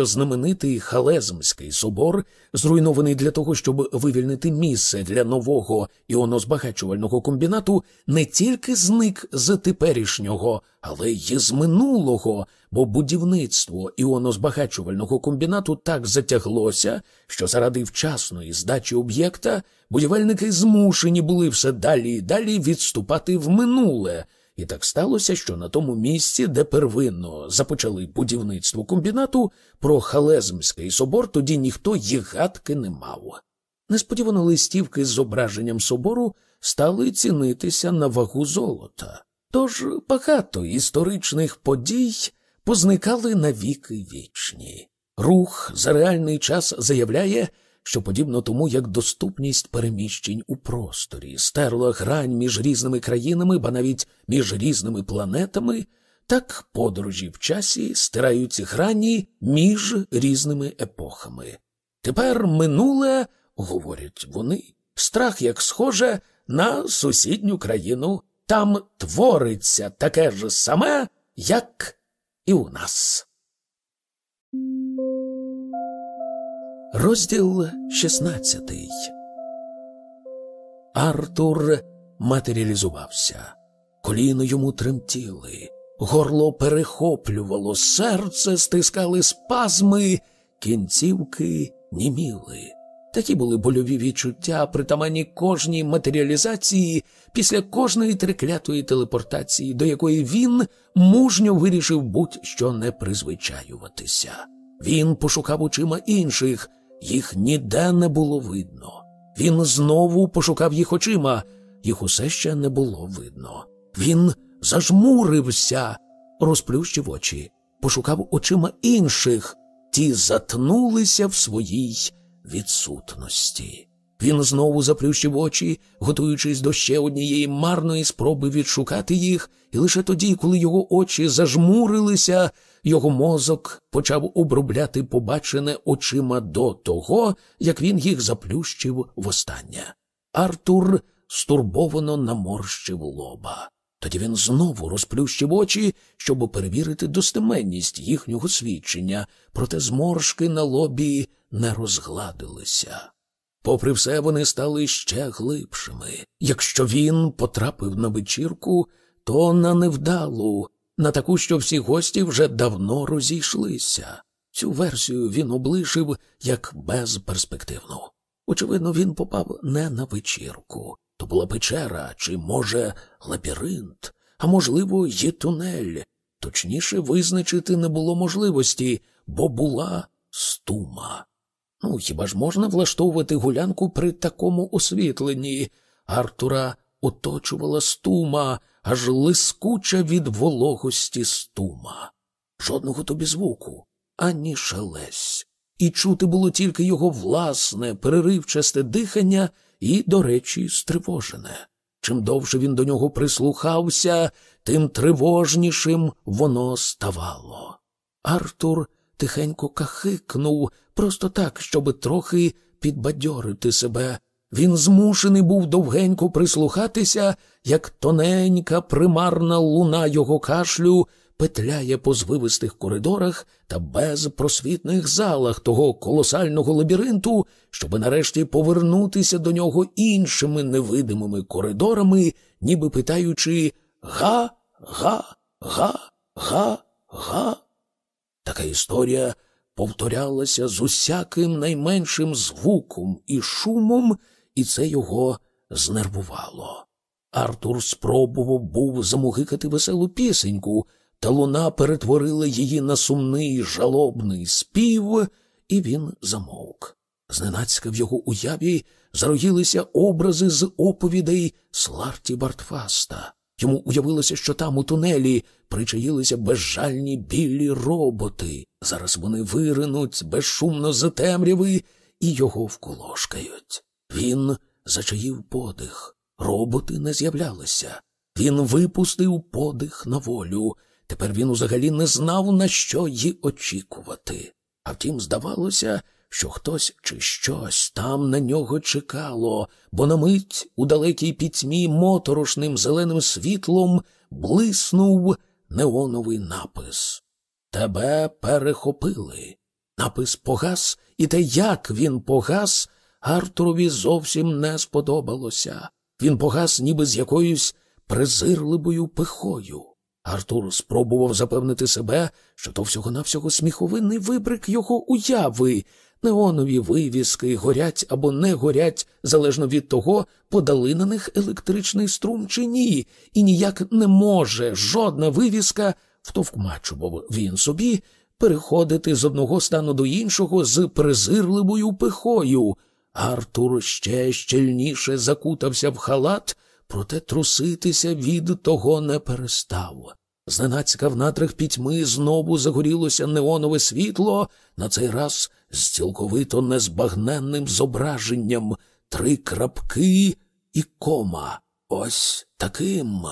Знаменитий Халезмський собор, зруйнований для того, щоб вивільнити місце для нового іонозбагачувального комбінату, не тільки зник з теперішнього, але й з минулого, бо будівництво іонозбагачувального комбінату так затяглося, що заради вчасної здачі об'єкта будівельники змушені були все далі і далі відступати в минуле. І так сталося, що на тому місці, де первинно започали будівництво комбінату, про Халезмський собор тоді ніхто й гадки не мав. Несподівано листівки з зображенням собору стали цінитися на вагу золота. Тож багато історичних подій позникали на віки вічні. Рух за реальний час заявляє, що подібно тому, як доступність переміщень у просторі стерла грань між різними країнами, ба навіть між різними планетами, так подорожі в часі стирають грані між різними епохами. Тепер минуле, говорять вони, страх як схоже на сусідню країну. Там твориться таке ж саме, як і у нас. Розділ 16 Артур матеріалізувався. Коліно йому тремтіли, горло перехоплювало, серце стискали спазми, кінцівки німіли. Такі були больові відчуття, притаманні кожній матеріалізації після кожної триклятої телепортації, до якої він мужньо вирішив будь-що не призвичаюватися. Він пошукав очима інших, їх ніде не було видно. Він знову пошукав їх очима, їх усе ще не було видно. Він зажмурився, розплющив очі, пошукав очима інших, ті затнулися в своїй відсутності. Він знову заплющив очі, готуючись до ще однієї марної спроби відшукати їх, і лише тоді, коли його очі зажмурилися, його мозок почав обробляти побачене очима до того, як він їх заплющив востаннє. Артур стурбовано наморщив лоба. Тоді він знову розплющив очі, щоб перевірити достеменність їхнього свідчення, проте зморшки на лобі не розгладилися. Попри все, вони стали ще глибшими. Якщо він потрапив на вечірку, то на невдалу, на таку, що всі гості вже давно розійшлися. Цю версію він облишив як безперспективну. Очевидно, він попав не на вечірку. То була печера, чи, може, лабіринт, а можливо, є тунель. Точніше визначити не було можливості, бо була стума. Ну, хіба ж можна влаштовувати гулянку при такому освітленні? Артура оточувала стума, аж лискуча від вологості стума. Жодного тобі звуку, ані шелесь. І чути було тільки його власне, переривчасте дихання і, до речі, стривожене. Чим довше він до нього прислухався, тим тривожнішим воно ставало. Артур тихенько кахикнув, просто так, щоб трохи підбадьорити себе. Він змушений був довгенько прислухатися, як тоненька примарна луна його кашлю петляє по звивистих коридорах та безпросвітних залах того колосального лабіринту, щоб нарешті повернутися до нього іншими невидимими коридорами, ніби питаючи га, га, га, га, га. Така історія повторялася з усяким найменшим звуком і шумом, і це його знервувало. Артур спробував був замугикати веселу пісеньку, та луна перетворила її на сумний жалобний спів, і він замовк. Зненацька в його уяві зароїлися образи з оповідей Сларті Бартфаста. Йому уявилося, що там у тунелі причаїлися безжальні білі роботи. Зараз вони виринуть безшумно з темряви і його вколошкають. Він зачаїв подих. Роботи не з'являлися. Він випустив подих на волю. Тепер він взагалі не знав, на що її очікувати. А втім, здавалося, що хтось чи щось там на нього чекало, бо на мить у далекій пітьмі моторошним зеленим світлом блиснув неоновий напис. Тебе перехопили. Напис погас, і те, як він погас, Артурові зовсім не сподобалося. Він погас ніби з якоюсь презирливою пихою. Артур спробував запевнити себе, що то всього-навсього сміховинний вибрик його уяви. Неонові вивіски горять або не горять, залежно від того, подали на них електричний струм чи ні, і ніяк не може жодна вивіска, втовкмачував він собі, переходити з одного стану до іншого з презирливою пихою. Артур ще щільніше закутався в халат, проте труситися від того не перестав. Зненацька в натрих пітьми знову загорілося неонове світло, на цей раз з цілковито незбагненним зображенням три крапки і кома. Ось таким.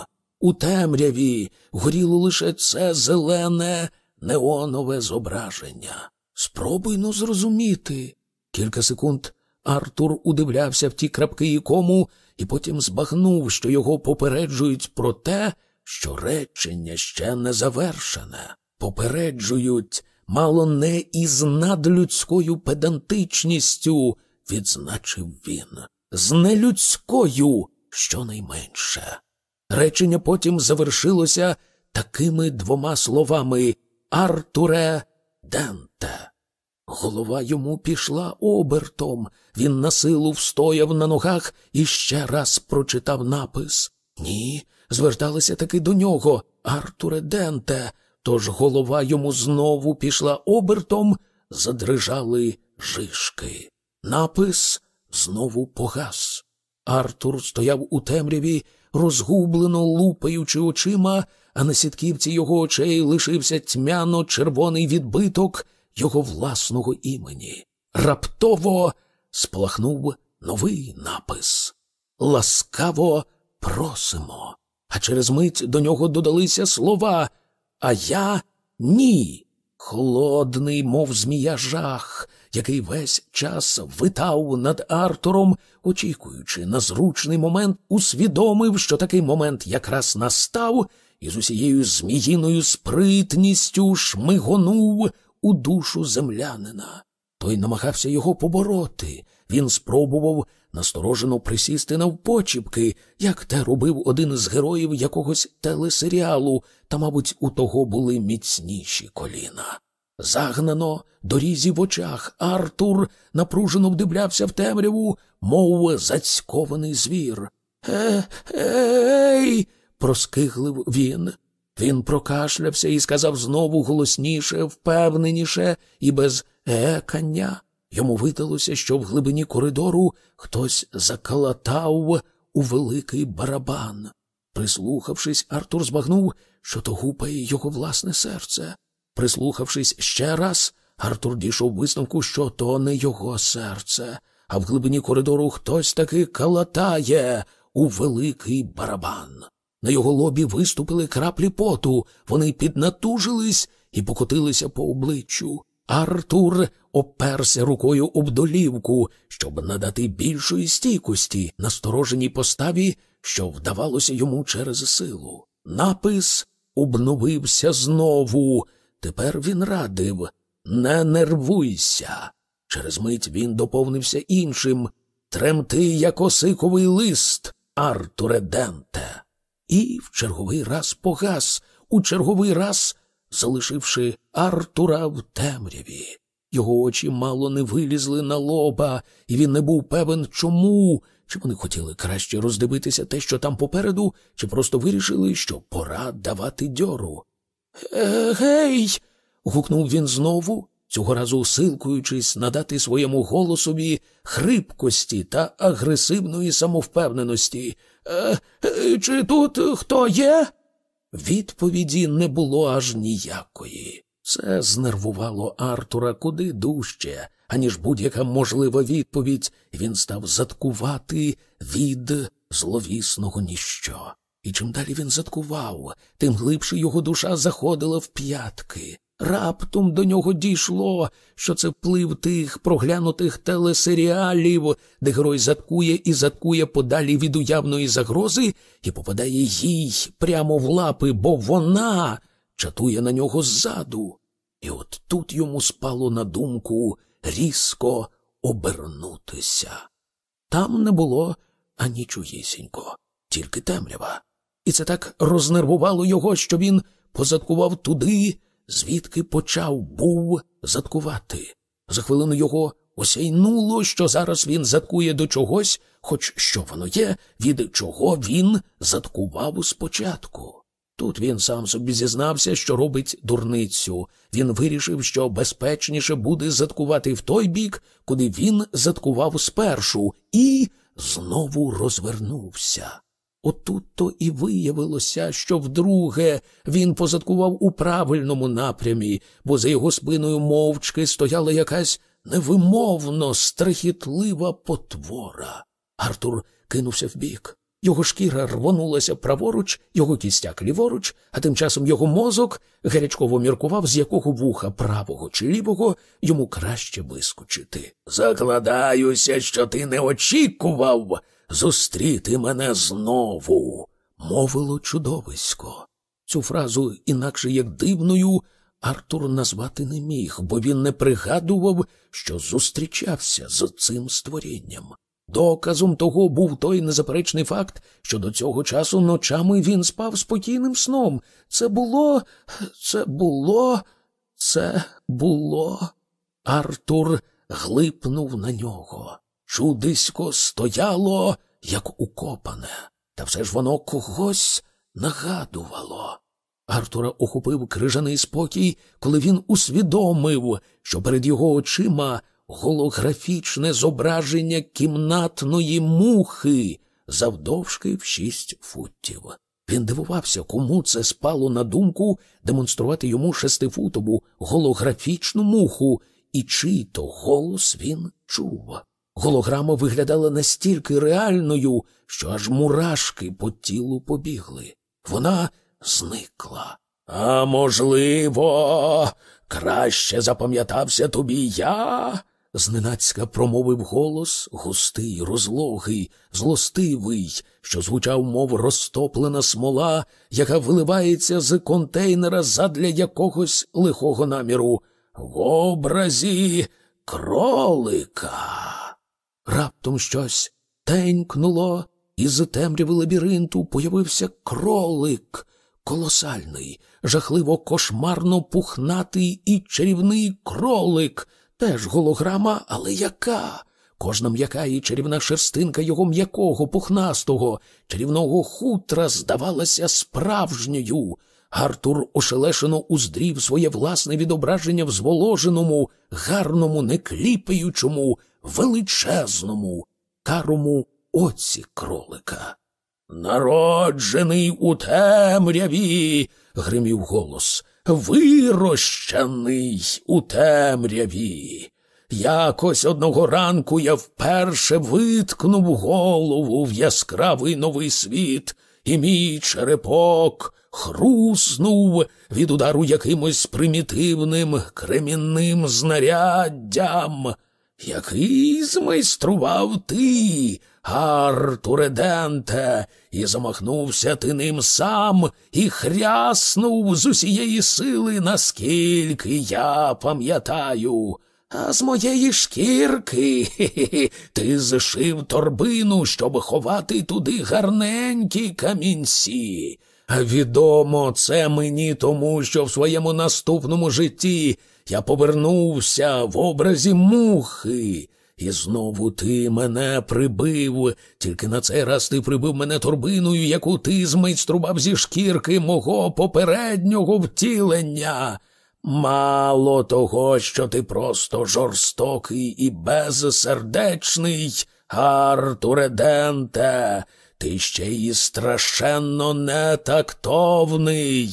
У темряві горіло лише це зелене неонове зображення. Спробуй ну зрозуміти. Кілька секунд Артур удивлявся в ті крапки і кому, і потім збагнув, що його попереджують про те, що речення ще не завершене. Попереджують мало не із надлюдською педантичністю, відзначив він, з нелюдською щонайменше. Речення потім завершилося такими двома словами Артуре Денте. Голова йому пішла обертом. Він на силу встояв на ногах і ще раз прочитав напис. Ні, зверталися таки до нього, Артуре Денте. Тож голова йому знову пішла обертом, задрижали жишки. Напис знову погас. Артур стояв у темряві, розгублено лупаючи очима, а на сітківці його очей лишився тьмяно червоний відбиток його власного імені. Раптово сплахнув новий напис Ласкаво просимо. А через мить до нього додалися слова, а я ні. Холодний, мов змія жах, який весь час витав над Артуром, очікуючи на зручний момент, усвідомив, що такий момент якраз настав, і з усією зміїною спритністю шмигонув у душу землянина. Той намагався його побороти. Він спробував насторожено присісти навпочіпки, як те робив один з героїв якогось телесеріалу, та, мабуть, у того були міцніші коліна. Загнано дорізі в очах, Артур напружено вдивлявся в темряву, мов зацькований звір. Е, ей. проскиглив він. Він прокашлявся і сказав знову голосніше, впевненіше і без екання. Йому видалося, що в глибині коридору хтось закалатав у великий барабан. Прислухавшись, Артур збагнув, що то гупає його власне серце. Прислухавшись ще раз, Артур дійшов висновку, що то не його серце, а в глибині коридору хтось таки калатає у великий барабан. На його лобі виступили краплі поту, вони піднатужились і покотилися по обличчю. Артур оперся рукою об долівку, щоб надати більшої стійкості настороженій поставі, що вдавалося йому через силу. Напис обновився знову. Тепер він радив не нервуйся. Через мить він доповнився іншим Тремти, як осиковий лист, Артуре Денте. І в черговий раз погас, у черговий раз залишивши Артура в темряві. Його очі мало не вилізли на лоба, і він не був певен, чому. Чи вони хотіли краще роздивитися те, що там попереду, чи просто вирішили, що пора давати дьору. «Е, гей. гукнув він знову, цього разу силкуючись надати своєму голосові хрипкості та агресивної самовпевненості. «Е, е, чи тут хто є? Відповіді не було аж ніякої. Це знервувало Артура куди дужче, аніж будь-яка можлива відповідь, він став заткувати від зловісного ніщо. І чим далі він заткував, тим глибше його душа заходила в п'ятки. Раптом до нього дійшло, що це вплив тих проглянутих телесеріалів, де герой заткує і заткує подалі від уявної загрози і попадає їй прямо в лапи, бо вона чатує на нього ззаду. І от тут йому спало на думку різко обернутися. Там не було ані анічугісінько, тільки темрява. І це так рознервувало його, що він позадкував туди, звідки почав був заткувати. За хвилину його осяйнуло, що зараз він заткує до чогось, хоч що воно є, від чого він заткував спочатку. Тут він сам собі зізнався, що робить дурницю. Він вирішив, що безпечніше буде заткувати в той бік, куди він заткував спершу, і знову розвернувся. Отут то і виявилося, що вдруге він позадкував у правильному напрямі, бо за його спиною мовчки стояла якась невимовно страхітлива потвора. Артур кинувся вбік. Його шкіра рвонулася праворуч, його кістяк ліворуч, а тим часом його мозок гарячково міркував, з якого вуха правого чи лівого йому краще вискочити. Закладаюся, що ти не очікував зустріти мене знову, мовило чудовисько. Цю фразу, інакше як дивною, Артур назвати не міг, бо він не пригадував, що зустрічався з цим створінням. Доказом того був той незаперечний факт, що до цього часу ночами він спав спокійним сном. Це було, це було, це було. Артур глипнув на нього. Чудисько стояло, як укопане, та все ж воно когось нагадувало. Артура охопив крижаний спокій, коли він усвідомив, що перед його очима голографічне зображення кімнатної мухи завдовжки в шість футів. Він дивувався, кому це спало на думку демонструвати йому шестифутову голографічну муху, і чий то голос він чув. Голограма виглядала настільки реальною, що аж мурашки по тілу побігли. Вона зникла. А можливо, краще запам'ятався тобі я? зненацька промовив голос густий, розлогий, злостивий, що звучав, мов розтоплена смола, яка виливається з контейнера задля якогось лихого наміру. В образі кролика. Раптом щось тенькнуло, і з темряви лабіринту появився кролик, колосальний, жахливо кошмарно пухнатий і чарівний кролик, теж голограма, але яка? Кожна м'яка і чарівна шерстинка його м'якого, пухнастого, чарівного хутра здавалася справжньою. Артур ошелешено уздрів своє власне відображення в зволоженому, гарному, некліпаючому, величезному, карому оці кролика. Народжений у темряві, гримів голос, вирощений у темряві. Якось одного ранку я вперше виткнув голову в яскравий новий світ, і мій черепок хруснув від удару якимось примітивним кремінним знаряддям, який змайстрував ти, Артуре Денте, і замахнувся ти ним сам і хряснув з усієї сили, наскільки я пам'ятаю. А з моєї шкірки ти зшив торбину, щоб ховати туди гарненькі камінці. Відомо це мені тому, що в своєму наступному житті я повернувся в образі мухи. І знову ти мене прибив, тільки на цей раз ти прибив мене торбиною, яку ти змайстрував зі шкірки мого попереднього втілення. Мало того, що ти просто жорстокий і безсердечний, Артуре Денте, ти ще й страшенно нетактовний.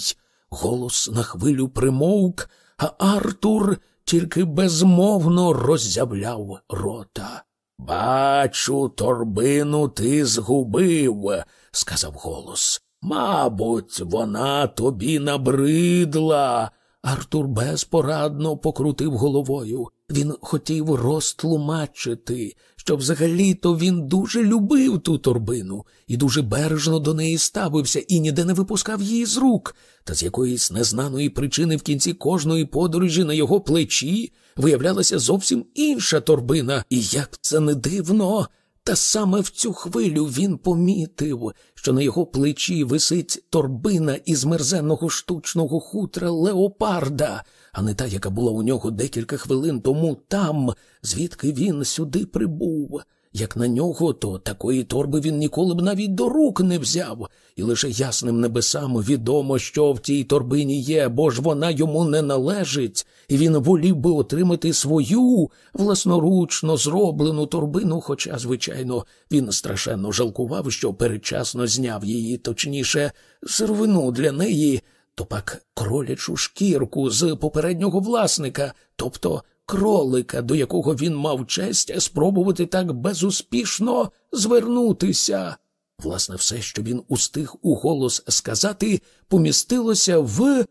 Голос на хвилю примовк, а Артур тільки безмовно роззявляв рота. Бачу, торбину ти згубив, сказав голос. Мабуть, вона тобі набридла. Артур безпорадно покрутив головою. Він хотів розтлумачити, що взагалі-то він дуже любив ту торбину і дуже бережно до неї ставився і ніде не випускав її з рук. Та з якоїсь незнаної причини в кінці кожної подорожі на його плечі виявлялася зовсім інша торбина, і як це не дивно. Та саме в цю хвилю він помітив, що на його плечі висить торбина із мерзенного штучного хутра леопарда, а не та, яка була у нього декілька хвилин тому там, звідки він сюди прибув. Як на нього, то такої торби він ніколи б навіть до рук не взяв, і лише ясним небесам відомо, що в цій торбині є, бо ж вона йому не належить, і він волів би отримати свою власноручно зроблену торбину, хоча, звичайно, він страшенно жалкував, що передчасно зняв її, точніше, сировину для неї, то пак кролячу шкірку з попереднього власника, тобто кролика, до якого він мав честь спробувати так безуспішно звернутися. Власне, все, що він устиг у голос сказати, помістилося в.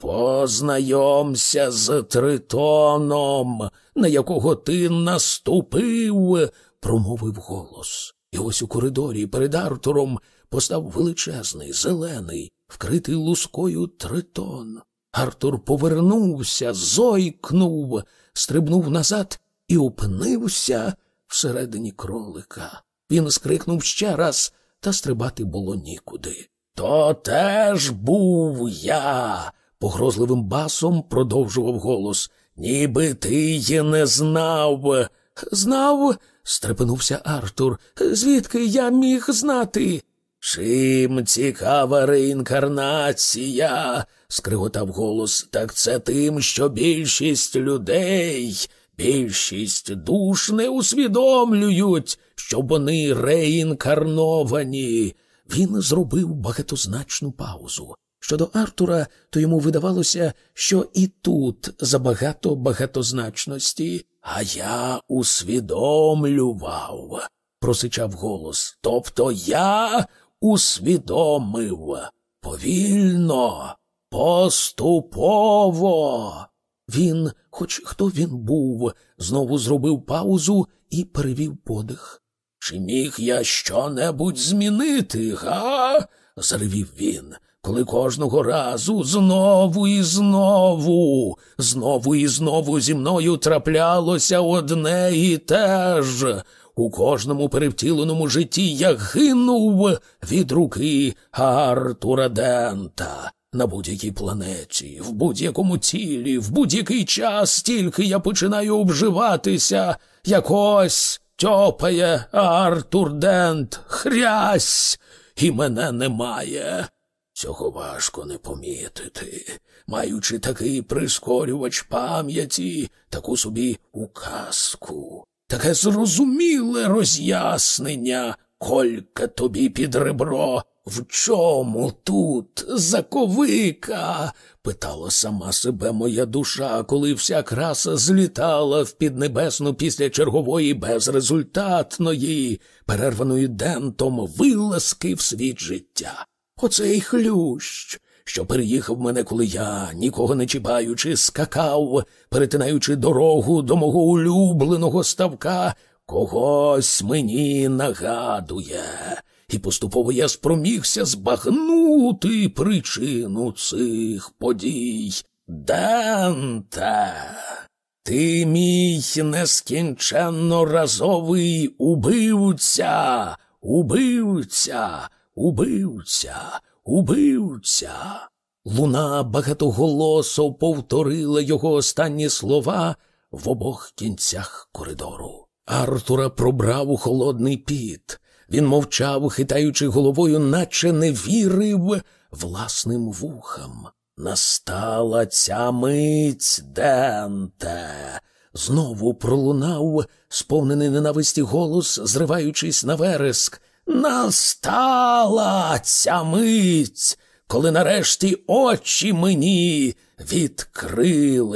Познайомся з тритоном, на якого ти наступив, промовив голос. І ось у коридорі перед Артуром постав величезний, зелений, вкритий лускою тритон. Артур повернувся, зойкнув, стрибнув назад і опинився всередині кролика. Він скрикнув ще раз, та стрибати було нікуди. То теж був я, погрозливим басом продовжував голос. Ніби ти й не знав. Знав? стрепенувся Артур. Звідки я міг знати? Чим цікава реінкарнація, скриготав голос, так це тим, що більшість людей, більшість душ не усвідомлюють, що вони реінкарновані. Він зробив багатозначну паузу. Щодо Артура, то йому видавалося, що і тут забагато багатозначності, а я усвідомлював, просичав голос. Тобто я усвідомив повільно, поступово. Він, хоч хто він був, знову зробив паузу і перевів подих. Чи міг я що-небудь змінити, га? заревів він, коли кожного разу знову і знову, знову і знову зі мною траплялося одне і те ж. У кожному перевтіленому житті я гинув від руки Артура Дента. На будь-якій планеті, в будь-якому тілі, в будь-який час тільки я починаю обживатися, якось тьопає Артур Дент, хрясь, і мене немає. Цього важко не помітити, маючи такий прискорювач пам'яті, таку собі указку таке зрозуміле роз'яснення, колька тобі під ребро. В чому тут заковика? питала сама себе моя душа, коли вся краса злітала в піднебесну після чергової безрезультатної, перерваної дентом вилазки в світ життя. Оцей хлющ, що переїхав мене, коли я, нікого не чіпаючи, скакав, перетинаючи дорогу до мого улюбленого ставка, когось мені нагадує, і поступово я спромігся збагнути причину цих подій. Данте, ти мій нескінченно разовий убивця, убивця, убивця. Убивця. Луна багатоголосо повторила його останні слова в обох кінцях коридору. Артура пробрав у холодний піт. Він мовчав, хитаючи головою, наче не вірив власним вухам. Настала ця мить, Денте. Знову пролунав сповнений ненависті голос, зриваючись на вереск. Настала ця мить, коли нарешті очі мені відкрились.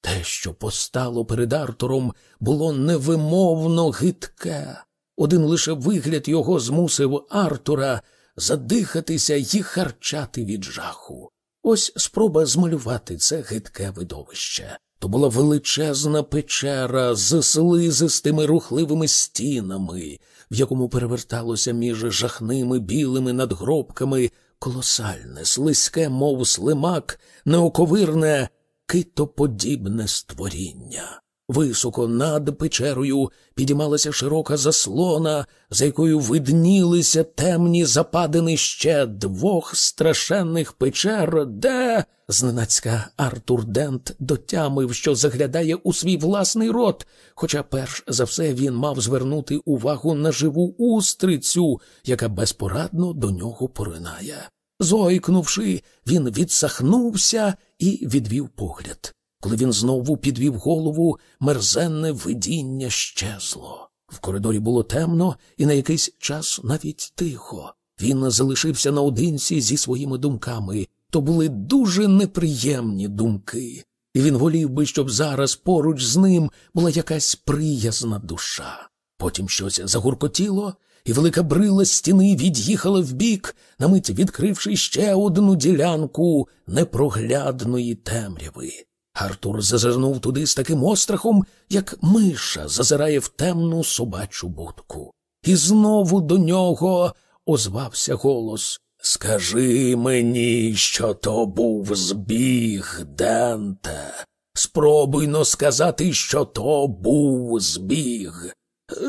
Те, що постало перед Артуром, було невимовно гидке. Один лише вигляд його змусив Артура задихатися і харчати від жаху. Ось спроба змалювати це гидке видовище. То була величезна печера з слизистими рухливими стінами, в якому переверталося між жахними білими надгробками колосальне, слизьке, мов слимак, неоковирне, китоподібне створіння. Високо над печерою підіймалася широка заслона, за якою виднілися темні западини ще двох страшенних печер, де зненацька Артур Дент дотямив, що заглядає у свій власний рот, хоча перш за все він мав звернути увагу на живу устрицю, яка безпорадно до нього поринає. Зойкнувши, він відсахнувся і відвів погляд. Коли він знову підвів голову, мерзенне видіння щезло. В коридорі було темно і на якийсь час навіть тихо. Він залишився наодинці зі своїми думками. То були дуже неприємні думки, і він волів би, щоб зараз поруч з ним була якась приязна душа. Потім щось загуркотіло, і велика брила стіни від'їхала вбік, на мить відкривши ще одну ділянку непроглядної темряви. Артур зазирнув туди з таким острахом, як миша зазирає в темну собачу будку. І знову до нього озвався голос Скажи мені, що то був збіг, Денте. Спробуйно сказати, що то був збіг.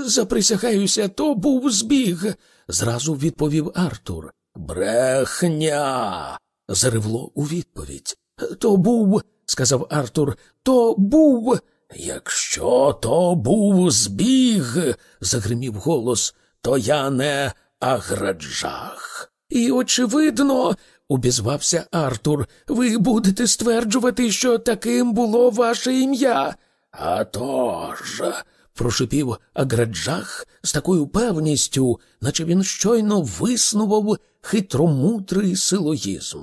Заприсягаюся, то був збіг, зразу відповів Артур. Брехня. заривло у відповідь. То був сказав Артур, то був. Якщо то був збіг, загримів голос, то я не аграджах. І, очевидно, обізвався Артур, ви будете стверджувати, що таким було ваше ім'я. «А тож», – прошипів Аграджах з такою певністю, наче він щойно виснував хитромудрий силоїзм.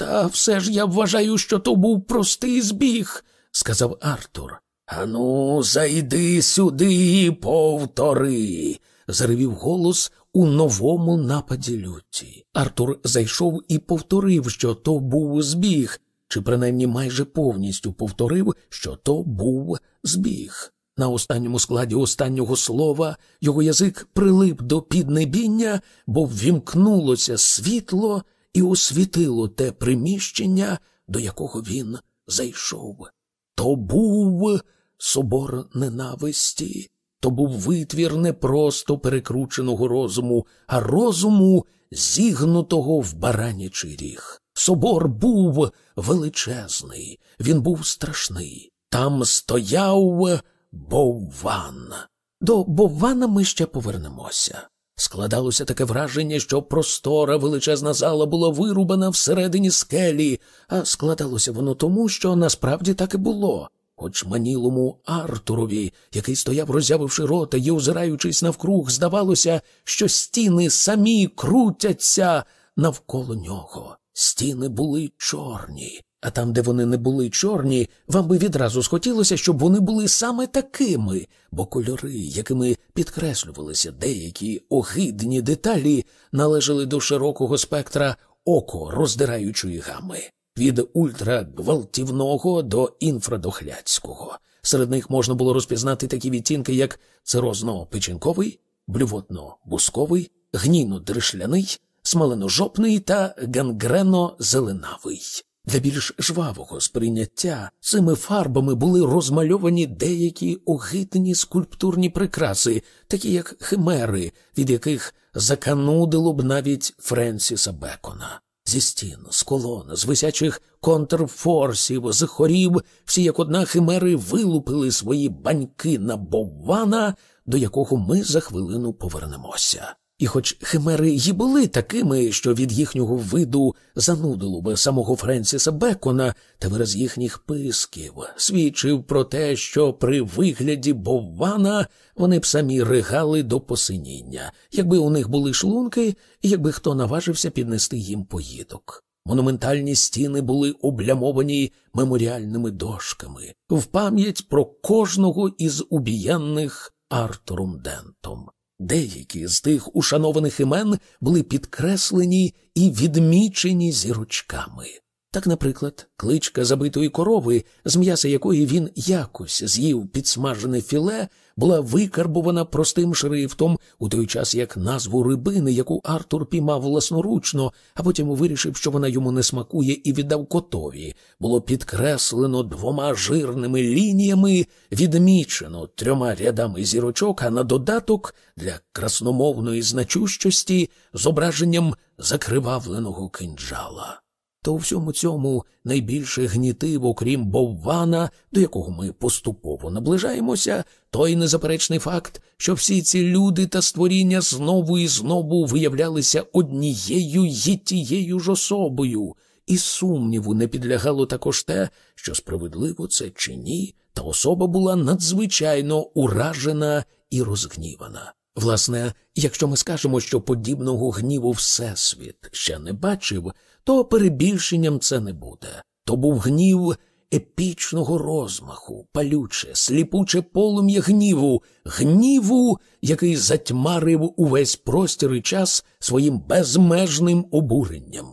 Та все ж я вважаю, що то був простий збіг, сказав Артур. Ану, зайди сюди і повтори, заревів голос у новому нападі люті. Артур зайшов і повторив, що то був збіг, чи принаймні майже повністю повторив, що то був збіг. На останньому складі останнього слова його язик прилип до піднебіння, бо ввімкнулося світло і освітило те приміщення, до якого він зайшов. То був собор ненависті, то був витвір не просто перекрученого розуму, а розуму, зігнутого в баранячий ріг. Собор був величезний, він був страшний. Там стояв Бовван. До Боввана ми ще повернемося. Складалося таке враження, що простора величезна зала була вирубана всередині скелі, а складалося воно тому, що насправді так і було. Хоч манілому Артурові, який стояв, роззявивши рота і озираючись навкруг, здавалося, що стіни самі крутяться навколо нього. Стіни були чорні, а там, де вони не були чорні, вам би відразу схотілося, щоб вони були саме такими, бо кольори, якими підкреслювалися деякі огидні деталі, належали до широкого спектра око роздираючої гами, від ультрагвалтівного до інфрадохляцького. Серед них можна було розпізнати такі відтінки, як цирозно-печінковий, блювотно-бусковий, гнійно-дришляний, смалено-жопний та гангрено-зеленавий. Для більш жвавого сприйняття цими фарбами були розмальовані деякі огидні скульптурні прикраси, такі як химери, від яких заканудило б навіть Френсіса Бекона. Зі стін, з колон, з висячих контрфорсів, з хорів, всі як одна химери вилупили свої баньки на боввана, до якого ми за хвилину повернемося. І хоч химери й були такими, що від їхнього виду занудило би самого Френсіса Бекона, та вираз їхніх писків свідчив про те, що при вигляді Боввана вони б самі ригали до посиніння, якби у них були шлунки, і якби хто наважився піднести їм поїдок. Монументальні стіни були облямовані меморіальними дошками в пам'ять про кожного із убієнних Артуром Дентом. Деякі з тих ушанованих імен були підкреслені і відмічені зірочками. Так, наприклад, кличка забитої корови, з м'яса якої він якось з'їв підсмажене філе, була викарбувана простим шрифтом, у той час як назву рибини, яку Артур піймав власноручно, а потім вирішив, що вона йому не смакує, і віддав котові, було підкреслено двома жирними лініями, відмічено трьома рядами зірочок, а на додаток для красномовної значущості зображенням закривавленого кинджала. То у всьому цьому найбільше гнітив, окрім Боввана, до якого ми поступово наближаємося, той незаперечний факт, що всі ці люди та створіння знову і знову виявлялися однією й тією ж особою, і сумніву не підлягало також те, що справедливо це чи ні, та особа була надзвичайно уражена і розгнівана. Власне, якщо ми скажемо, що подібного гніву Всесвіт ще не бачив, то перебільшенням це не буде. То був гнів епічного розмаху, палюче, сліпуче полум'я гніву, гніву, який затьмарив увесь простір і час своїм безмежним обуренням.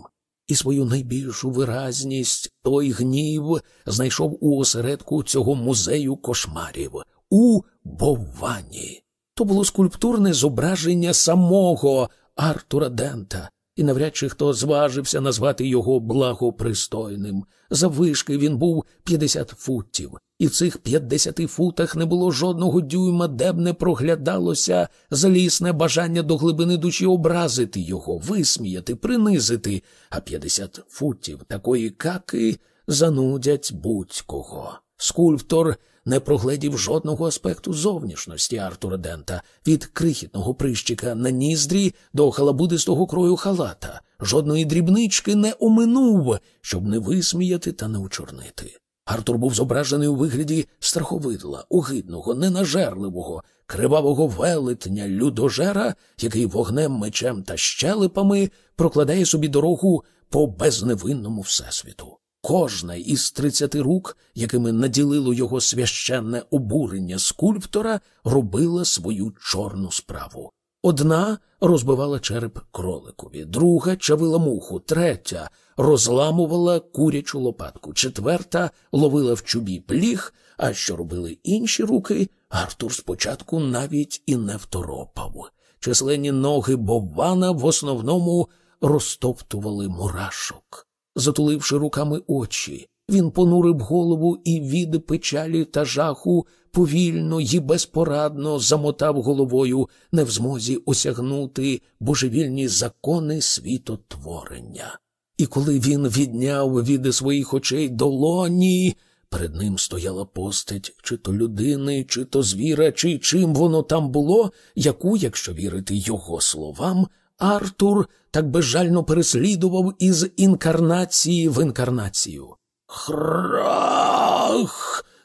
І свою найбільшу виразність той гнів знайшов у осередку цього музею кошмарів у Боввані. То було скульптурне зображення самого Артура Дента, і навряд чи хто зважився назвати його благопристойним. Завишки він був 50 футів, і в цих 50 футах не було жодного дюйма, де б не проглядалося залісне бажання до глибини душі образити його, висміяти, принизити, а 50 футів такої каки занудять будь-кого. Скульптор не прогледів жодного аспекту зовнішності Артура Дента, від крихітного прищика на ніздрі до халабудистого крою халата, жодної дрібнички не оминув, щоб не висміяти та не учорнити. Артур був зображений у вигляді страховидла, огидного, ненажерливого, кривавого велетня людожера, який вогнем, мечем та щелепами прокладає собі дорогу по безневинному всесвіту. Кожна із тридцяти рук, якими наділило його священне обурення скульптора, робила свою чорну справу. Одна розбивала череп кроликові, друга чавила муху, третя розламувала курячу лопатку, четверта ловила в чубі пліг, а що робили інші руки, Артур спочатку навіть і не второпав. Численні ноги Бована в основному розтоптували мурашок затуливши руками очі. Він понурив голову і від печалі та жаху повільно й безпорадно замотав головою, не в змозі осягнути божевільні закони світотворення. І коли він відняв від своїх очей долоні, перед ним стояла постать чи то людини, чи то звіра, чи чим воно там було, яку, якщо вірити його словам, Артур так безжально переслідував із інкарнації в інкарнацію. Храх.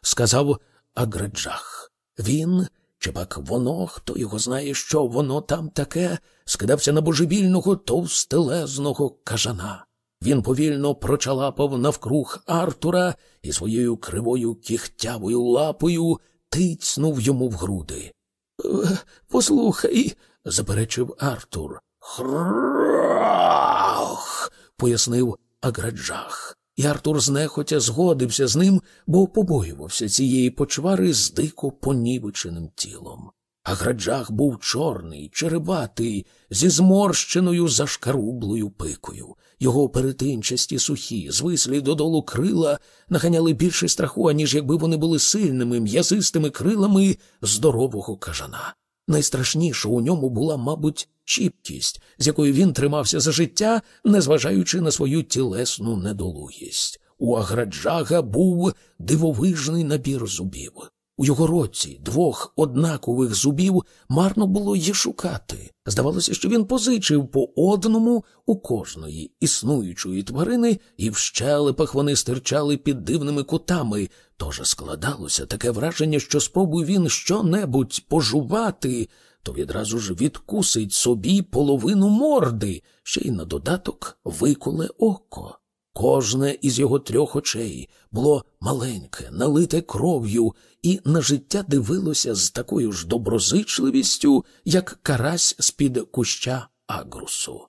сказав Агреджах. Він, чи пак воно, хто його знає, що воно там таке, скидався на божевільного товстелезного кажана. Він повільно прочалапав навкруг Артура і своєю кривою кіхтявою лапою тицнув йому в груди. «Е, послухай, заперечив Артур. Храх. пояснив Аграджах. І Артур знехотя згодився з ним, бо побоювався цієї почвари з дико понівеченим тілом. Аграджах був чорний, черебатий, зі зморщеною зашкарублою пикою. Його перетинчасті сухі, звислі додолу крила наганяли більше страху, аніж якби вони були сильними, м'язистими крилами здорового кажана. Найстрашніше у ньому була, мабуть, чіпкість, з якою він тримався за життя, незважаючи на свою тілесну недолугість. У Аграджага був дивовижний набір зубів. У його році двох однакових зубів марно було її шукати. Здавалося, що він позичив по одному у кожної існуючої тварини, і в щелепах вони стирчали під дивними кутами. Тож складалося таке враження, що спробуй він щонебудь пожувати, то відразу ж відкусить собі половину морди, ще й на додаток викуле око. Кожне із його трьох очей було маленьке, налите кров'ю, і на життя дивилося з такою ж доброзичливістю, як карась з-під куща агрусу.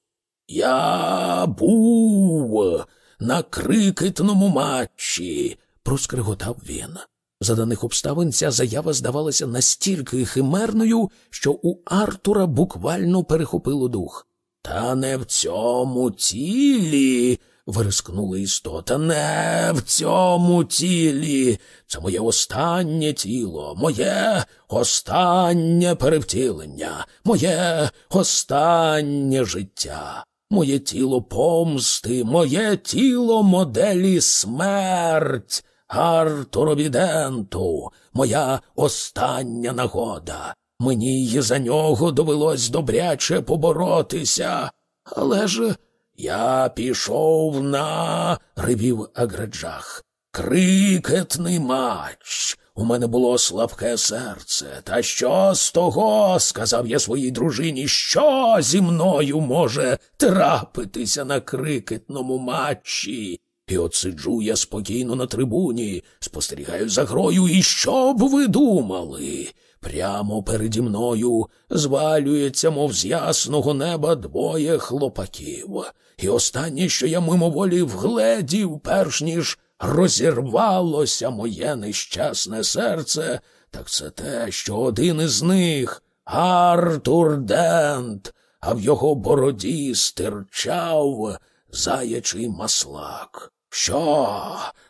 Я був, на крикетному матчі, проскриготав він. За даних обставин ця заява здавалася настільки химерною, що у Артура буквально перехопило дух. Та не в цьому тілі, вирискнула істота, не в цьому тілі. Це моє останнє тіло, моє останнє перевтілення, моє останнє життя, моє тіло помсти, моє тіло моделі смерть. Артурові Денту, моя остання нагода. Мені за нього довелось добряче поборотися. Але ж я пішов на ревів Аграджах. Крикетний матч. У мене було слабке серце. Та що з того? сказав я своїй дружині, що зі мною може трапитися на крикетному матчі? І от сиджу я спокійно на трибуні, спостерігаю за грою, і що б ви думали? Прямо переді мною звалюється, мов з ясного неба, двоє хлопаків. І останнє, що я мимоволі вгледів, перш ніж розірвалося моє нещасне серце, так це те, що один із них, Артур Дент, а в його бороді стирчав заячий маслак. Що?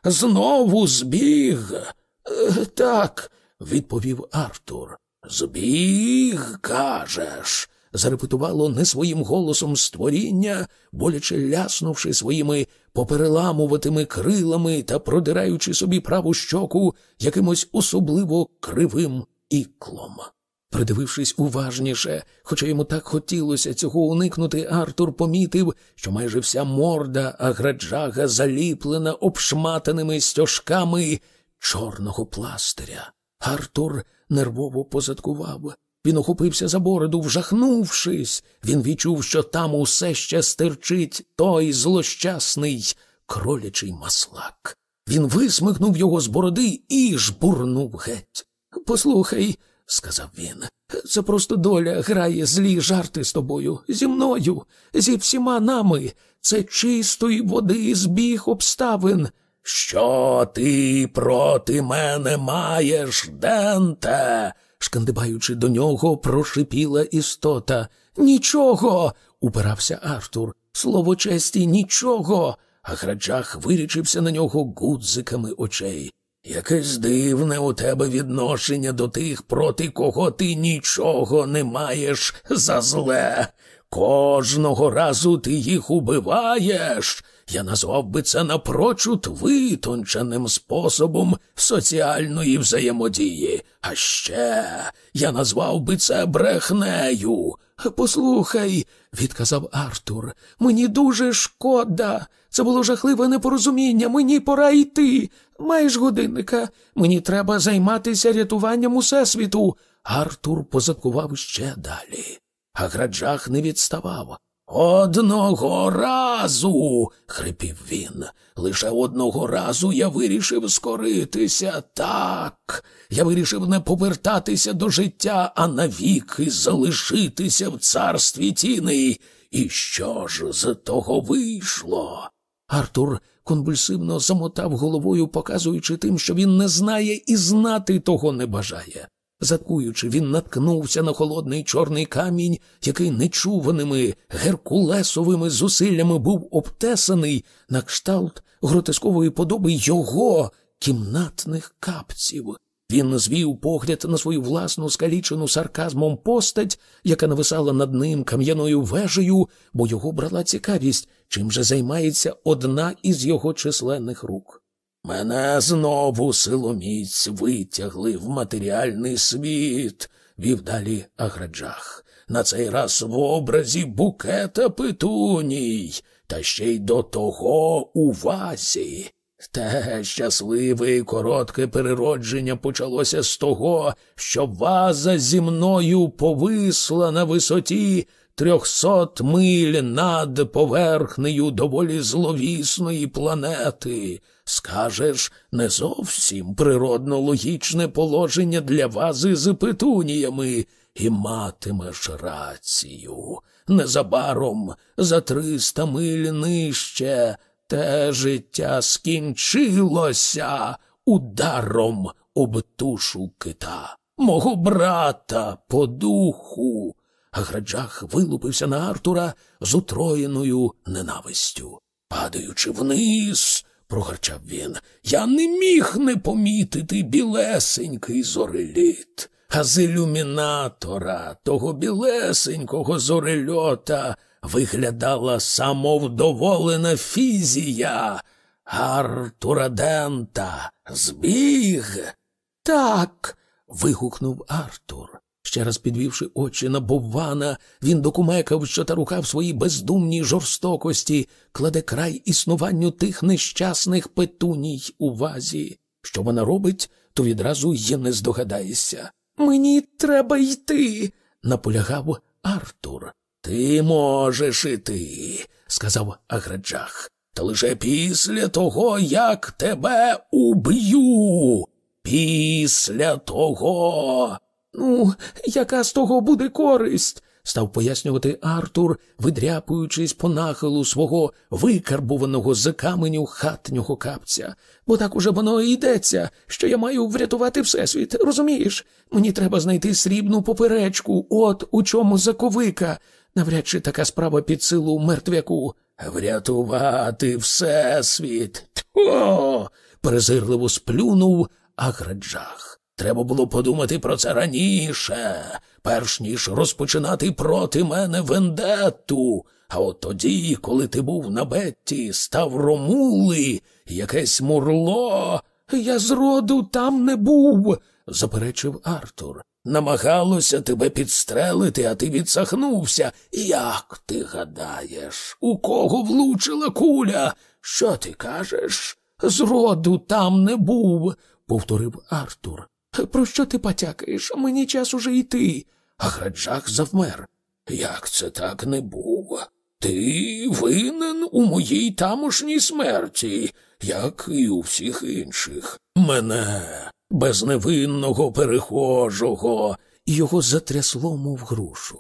Знову збіг? «Е, так, відповів Артур. Збіг, кажеш, зарепетувало не своїм голосом створіння, боляче ляснувши своїми попереламуватими крилами та продираючи собі праву щоку якимось особливо кривим іклом. Придивившись уважніше, хоча йому так хотілося цього уникнути, Артур помітив, що майже вся морда Аграджага заліплена обшматаними стяжками чорного пластиря. Артур нервово позадкував. Він охопився за бороду, вжахнувшись. Він відчув, що там усе ще стирчить той злощасний кролячий маслак. Він висмикнув його з бороди і жбурнув геть. Послухай, сказав він, це просто доля грає злі жарти з тобою, зі мною, зі всіма нами. Це чистої води збіг обставин. Що ти проти мене маєш, Денте? шкандибаючи до нього, прошипіла істота. Нічого, упирався Артур. Слово честі, нічого. А Граджах вирічився на нього гудзиками очей. Якесь дивне у тебе відношення до тих, проти кого ти нічого не маєш за зле. Кожного разу ти їх убиваєш. Я назвав би це напрочуд витонченим способом соціальної взаємодії. А ще я назвав би це брехнею. Послухай, відказав Артур, мені дуже шкода. Це було жахливе непорозуміння. Мені пора йти. Маєш годинника. Мені треба займатися рятуванням усесвіту. Артур позадкував ще далі. А Граджах не відставав. Одного разу, хрипів він. Лише одного разу я вирішив скоритися так. Я вирішив не повертатися до життя, а навіки залишитися в царстві тіней. І що ж з того вийшло? Артур конвульсивно замотав головою, показуючи тим, що він не знає і знати того не бажає. Заткуючи, він наткнувся на холодний чорний камінь, який нечуваними геркулесовими зусиллями був обтесаний на кшталт гротескової подоби його кімнатних капців. Він звів погляд на свою власну скалічену сарказмом постать, яка нависала над ним кам'яною вежею, бо його брала цікавість, чим же займається одна із його численних рук. Мене знову силоміць витягли в матеріальний світ, вів далі Аграджах. На цей раз в образі букета петуній, та ще й до того у вазі. Те щасливе і коротке переродження почалося з того, що ваза зі мною повисла на висоті трьохсот миль над поверхнею доволі зловісної планети. Скажеш, не зовсім природно логічне положення для вази з петуніями, і матимеш рацію. Незабаром за триста миль нижче те життя скінчилося ударом об тушу кита, мого брата по духу. Аграджах вилупився на Артура з утроєною ненавистю. Падаючи вниз, прогарчав він, я не міг не помітити білесенький зореліт. А з ілюмінатора того білесенького зорельота виглядала самовдоволена фізія Артура Дента. Збіг. Так. вигукнув Артур. Ще раз підвівши очі на Боввана, він докумекав, що та рука в своїй бездумній жорстокості кладе край існуванню тих нещасних петуній у вазі. Що вона робить, то відразу й не здогадаєшся. Мені треба йти, наполягав Артур. Ти можеш іти, сказав Аграджах, та лише після того, як тебе уб'ю. Після того. Ну, яка з того буде користь? став пояснювати Артур, видряпуючись по нахилу свого викарбуваного з каменю хатнього капця. Бо так уже воно і йдеться, що я маю врятувати Всесвіт, розумієш? Мені треба знайти срібну поперечку, от у чому заковика. Навряд чи така справа під силу мертвяку. Врятувати Всесвіт. Тьо! презирливо сплюнув Аграджах. Треба було подумати про це раніше, перш ніж розпочинати проти мене вендетту. А от тоді, коли ти був на Бетті, став ромули, якесь мурло. Я зроду там не був, заперечив Артур. Намагалося тебе підстрелити, а ти відсахнувся. Як ти гадаєш, у кого влучила куля? Що ти кажеш? Зроду там не був, повторив Артур. Про що ти потякаєш? Мені час уже йти. А Граджах завмер. Як це так не був? Ти винен у моїй тамошній смерті, як і у всіх інших. Мене, безневинного перехожого, його затрясло, мов грушу.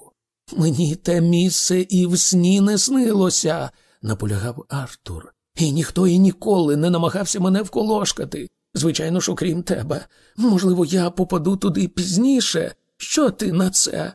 Мені те місце і в сні не снилося, наполягав Артур. І ніхто і ніколи не намагався мене вколошкати. Звичайно ж, окрім тебе. Можливо, я попаду туди пізніше. Що ти на це?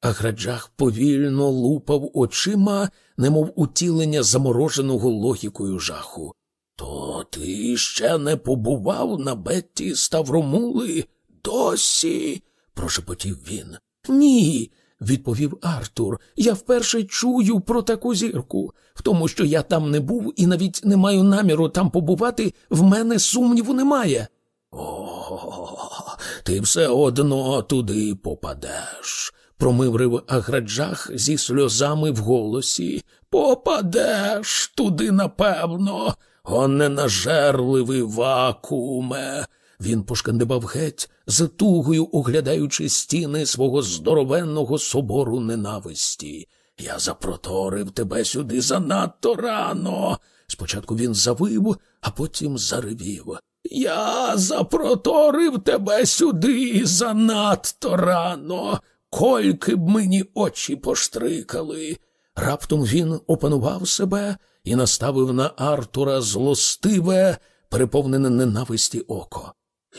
А Граджах повільно лупав очима, немов утілення замороженого логікою жаху. То ти ще не побував на Бетті Ставромули? Досі? прошепотів він. Ні, відповів Артур. Я вперше чую про таку зірку. В тому, що я там не був і навіть не маю наміру там побувати, в мене сумніву немає. О, ти все одно туди попадеш, промиврив Аграджах зі сльозами в голосі. Попадеш туди, напевно, о ненажерливий вакууме. Він пошкандибав геть, за тугою оглядаючи стіни свого здоровенного собору ненависті. Я запроторив тебе сюди занадто рано. Спочатку він завив, а потім заревів. Я запроторив тебе сюди занадто рано, кольки б мені очі поштрикали. Раптом він опанував себе і наставив на Артура злостиве, переповнене ненависті око.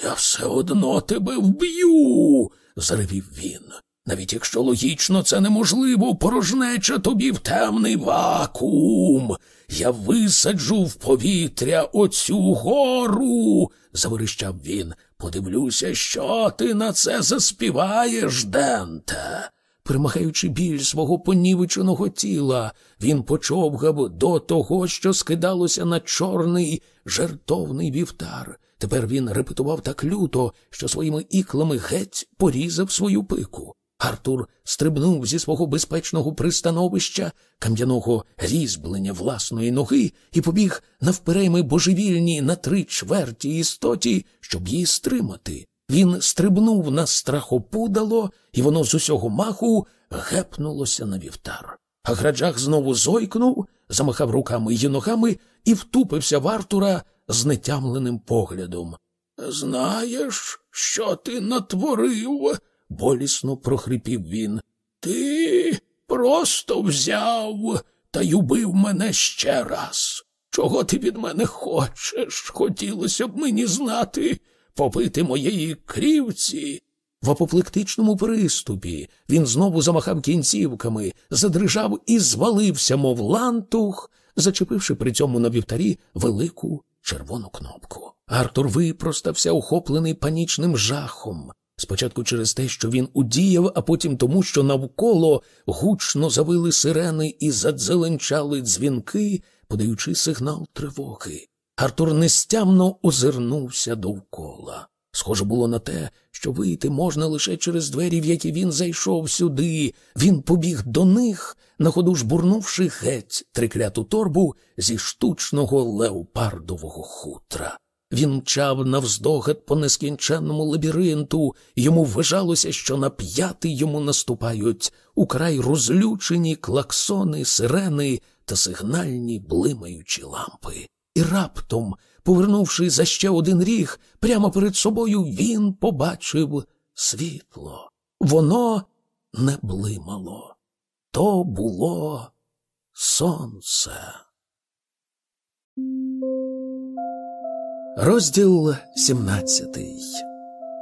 Я все одно тебе вб'ю, заревів він. Навіть якщо логічно це неможливо, порожнеча тобі в темний вакуум. Я висаджу в повітря оцю гору, заверещав він. Подивлюся, що ти на це заспіваєш, Денте. Примахаючи біль свого понівеченого тіла, він почовгав до того, що скидалося на чорний жертовний вівтар. Тепер він репетував так люто, що своїми іклами геть порізав свою пику. Артур стрибнув зі свого безпечного пристановища, кам'яного різьблення власної ноги і побіг навперейми божевільні на три чверті істоті, щоб її стримати. Він стрибнув на страхопудало, і воно з усього маху гепнулося на вівтар. А граджах знову зойкнув, замахав руками й ногами і втупився в Артура з нетямленим поглядом. Знаєш, що ти натворив? болісно прохрипів він. Ти просто взяв та й убив мене ще раз. Чого ти від мене хочеш? Хотілося б мені знати, попити моєї крівці. В апоплектичному приступі він знову замахав кінцівками, задрижав і звалився, мов лантух, зачепивши при цьому на вівтарі велику червону кнопку. Артур випростався, охоплений панічним жахом. Спочатку через те, що він удіяв, а потім тому, що навколо гучно завили сирени і задзеленчали дзвінки, подаючи сигнал тривоги. Артур нестямно озирнувся довкола. Схоже було на те, що вийти можна лише через двері, в які він зайшов сюди. Він побіг до них, на ходу жбурнувши геть трикляту торбу зі штучного леопардового хутра. Він мчав навздогад по нескінченному лабіринту, йому вважалося, що на п'ятий йому наступають украй розлючені клаксони, сирени та сигнальні блимаючі лампи. І раптом, повернувши за ще один ріг, прямо перед собою він побачив світло. Воно не блимало. То було сонце. Розділ 17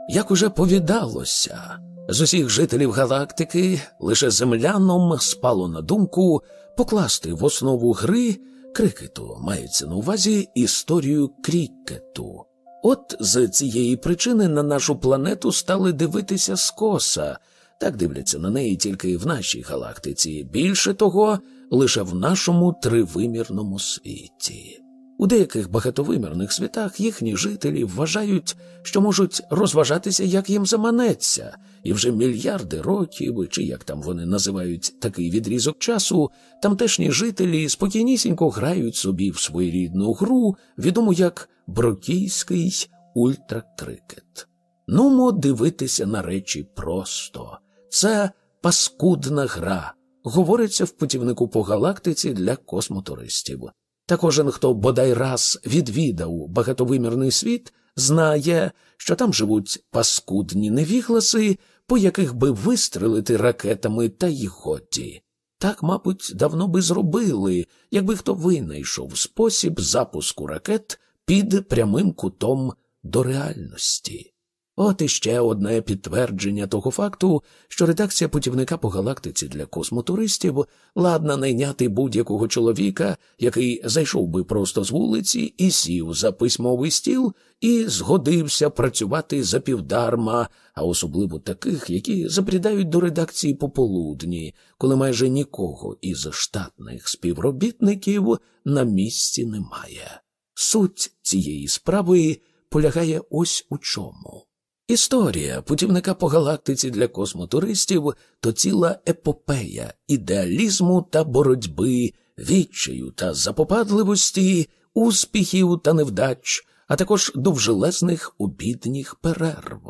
Як уже повідалося, з усіх жителів галактики лише земляном спало на думку покласти в основу гри крикету, мається на увазі історію крікету. От з цієї причини на нашу планету стали дивитися скоса, так дивляться на неї тільки в нашій галактиці, більше того, лише в нашому тривимірному світі. У деяких багатовимірних світах їхні жителі вважають, що можуть розважатися, як їм заманеться, і вже мільярди років, чи як там вони називають такий відрізок часу, тамтешні жителі спокійнісінько грають собі в своєрідну гру, відому як брокійський ультракрикет. Нумо дивитися на речі просто. Це паскудна гра, говориться в путівнику по галактиці для космотуристів. Та кожен, хто бодай раз відвідав багатовимірний світ, знає, що там живуть паскудні невігласи, по яких би вистрелити ракетами та й годі. Так, мабуть, давно би зробили, якби хто винайшов спосіб запуску ракет під прямим кутом до реальності. От іще одне підтвердження того факту, що редакція путівника по галактиці для космотуристів ладна найняти будь-якого чоловіка, який зайшов би просто з вулиці і сів за письмовий стіл і згодився працювати запівдарма, а особливо таких, які забрідають до редакції пополудні, коли майже нікого із штатних співробітників на місці немає. Суть цієї справи полягає ось у чому. Історія путівника по галактиці для космотуристів то ціла епопея ідеалізму та боротьби, відчаю та запопадливості, успіхів та невдач, а також довжелезних обідніх перерв.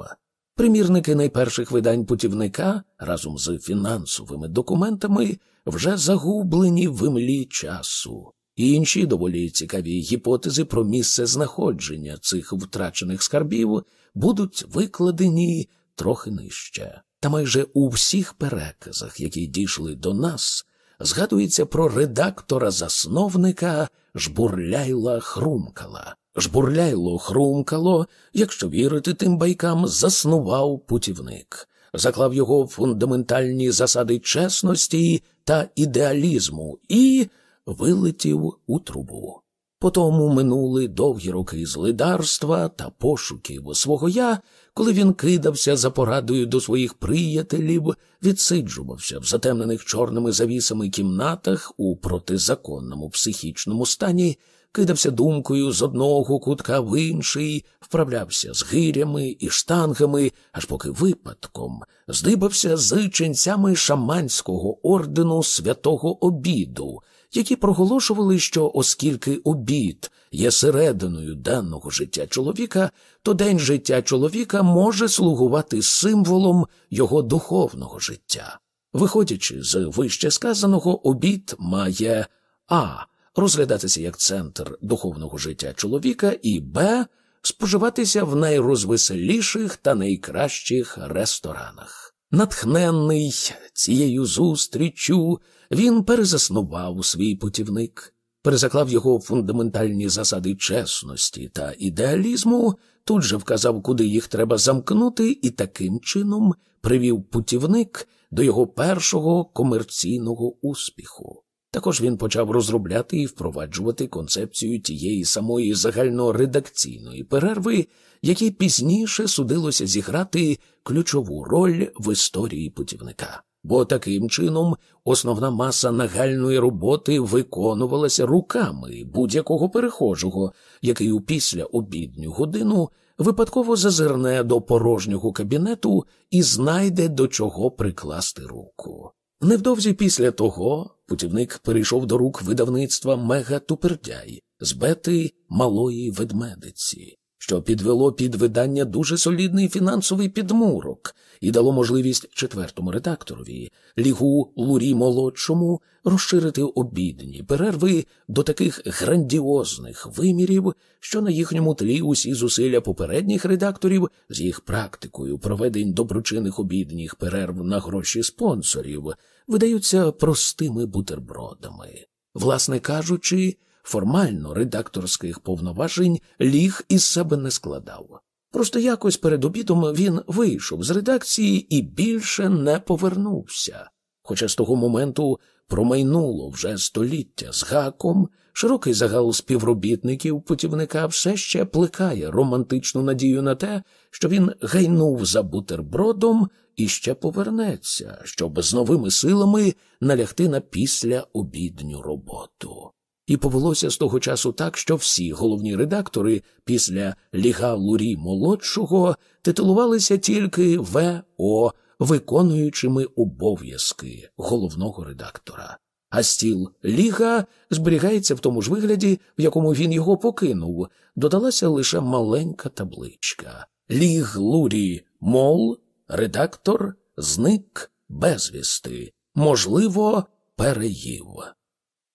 Примірники найперших видань путівника разом з фінансовими документами вже загублені в імлі часу. І інші доволі цікаві гіпотези про місце знаходження цих втрачених скарбів будуть викладені трохи нижче. Та майже у всіх переказах, які дійшли до нас, згадується про редактора-засновника Жбурляйла Хрумкала. Жбурляйло Хрумкало, якщо вірити тим байкам, заснував путівник, заклав його фундаментальні засади чесності та ідеалізму і вилетів у трубу. Потому минули довгі роки злидарства та пошуків свого я, коли він кидався за порадою до своїх приятелів, відсиджувався в затемнених чорними завісами кімнатах у протизаконному психічному стані, кидався думкою з одного кутка в інший, вправлявся з гирями і штангами, аж поки випадком здибався з ченцями шаманського ордену святого обіду які проголошували, що оскільки обід є серединою денного життя чоловіка, то день життя чоловіка може слугувати символом його духовного життя. Виходячи з вище сказаного, обід має а. Розглядатися як центр духовного життя чоловіка, і Б. Споживатися в найрозвеселіших та найкращих ресторанах. Натхненний цією зустріччю, він перезаснував свій путівник. перезаклав його фундаментальні засади чесності та ідеалізму, тут же вказав, куди їх треба замкнути, і таким чином привів путівник до його першого комерційного успіху. Також він почав розробляти і впроваджувати концепцію тієї самої загальноредакційної перерви, якій пізніше судилося зіграти ключову роль в історії путівника. Бо таким чином основна маса нагальної роботи виконувалася руками будь-якого перехожого, який у після обідню годину випадково зазирне до порожнього кабінету і знайде до чого прикласти руку. Невдовзі після того путівник перейшов до рук видавництва Мега Тупердяй з бети малої ведмедиці, що підвело під видання дуже солідний фінансовий підмурок і дало можливість четвертому редакторові лігу Лурі молодшому розширити обідні перерви до таких грандіозних вимірів, що на їхньому тлі усі зусилля попередніх редакторів з їх практикою проведень доброчинних обідніх перерв на гроші спонсорів видаються простими бутербродами. Власне кажучи, формально редакторських повноважень ліг із себе не складав. Просто якось перед обідом він вийшов з редакції і більше не повернувся. Хоча з того моменту промайнуло вже століття з гаком, широкий загал співробітників путівника все ще плекає романтичну надію на те, що він гайнув за бутербродом і ще повернеться, щоб з новими силами налягти на післяобідню роботу. І повелося з того часу так, що всі головні редактори після Ліга Лурі молодшого титулувалися тільки В.О., виконуючими обов'язки головного редактора. А стіл Ліга зберігається в тому ж вигляді, в якому він його покинув. Додалася лише маленька табличка. Ліг Лурі Мол, редактор, зник безвісти, можливо, переїв.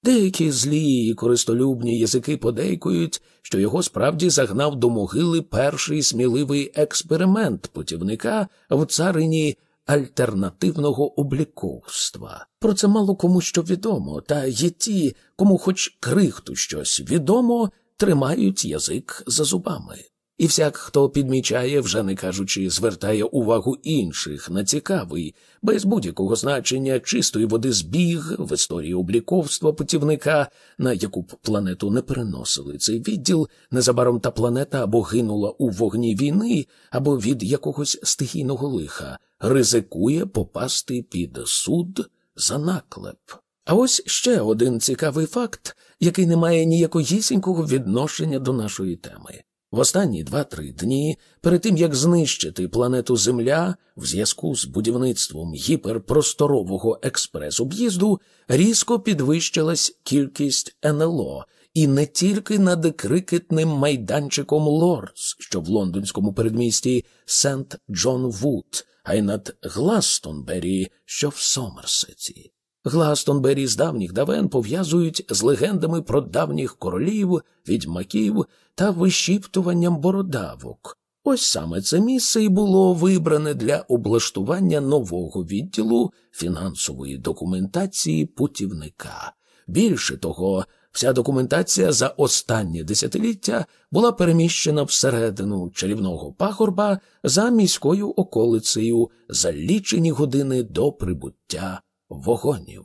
Деякі злі і користолюбні язики подейкують, що його справді загнав до могили перший сміливий експеримент путівника в царині альтернативного обліковства. Про це мало кому що відомо, та є ті, кому хоч крихту щось відомо, тримають язик за зубами. І всяк, хто підмічає, вже не кажучи, звертає увагу інших на цікавий, без будь-якого значення чистої води збіг в історії обліковства путівника, на яку б планету не переносили цей відділ, незабаром та планета або гинула у вогні війни, або від якогось стихійного лиха, ризикує попасти під суд за наклеп. А ось ще один цікавий факт, який не має ніякогісінького відношення до нашої теми. В останні два-три дні, перед тим як знищити планету Земля в зв'язку з будівництвом гіперпросторового експрес-об'їзду, різко підвищилась кількість НЛО, і не тільки над крикетним майданчиком Лордс, що в лондонському передмісті Сент Джон Вуд, а й над Гластонбері, що в Сомерсеті. Гластонбері з давніх давен пов'язують з легендами про давніх королів, відьмаків та вишіптуванням бородавок. Ось саме це місце і було вибране для облаштування нового відділу фінансової документації путівника. Більше того, вся документація за останнє десятиліття була переміщена всередину чарівного пагорба за міською околицею за лічені години до прибуття вогонів.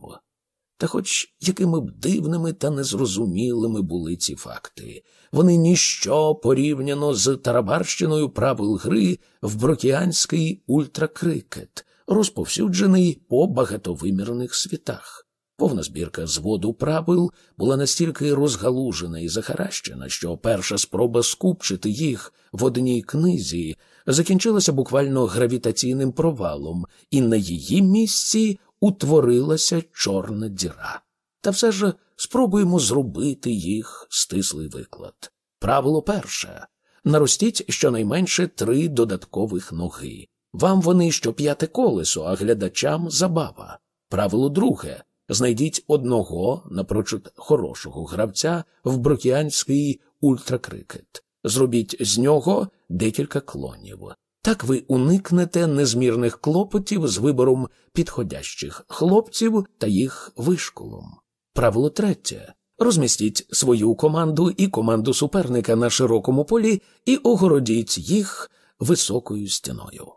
Та хоч якими б дивними та незрозумілими були ці факти, вони ніщо порівняно з тарабарщиною правил гри в брокіанський ультракрикет, розповсюджений по багатовимірних світах. Повна збірка зводу правил була настільки розгалужена і захаращена, що перша спроба скупчити їх в одній книзі закінчилася буквально гравітаційним провалом, і на її місці утворилася чорна діра. Та все ж спробуємо зробити їх стислий виклад. Правило перше наростіть щонайменше три додаткових ноги. Вам вони що п'яте колесо, а глядачам забава. Правило друге знайдіть одного, напрочуд хорошого гравця в брокіанський ультракрикет. Зробіть з нього декілька клонів. Так ви уникнете незмірних клопотів з вибором підходящих хлопців та їх вишколом. Правило третє. Розмістіть свою команду і команду суперника на широкому полі і огородіть їх високою стіною.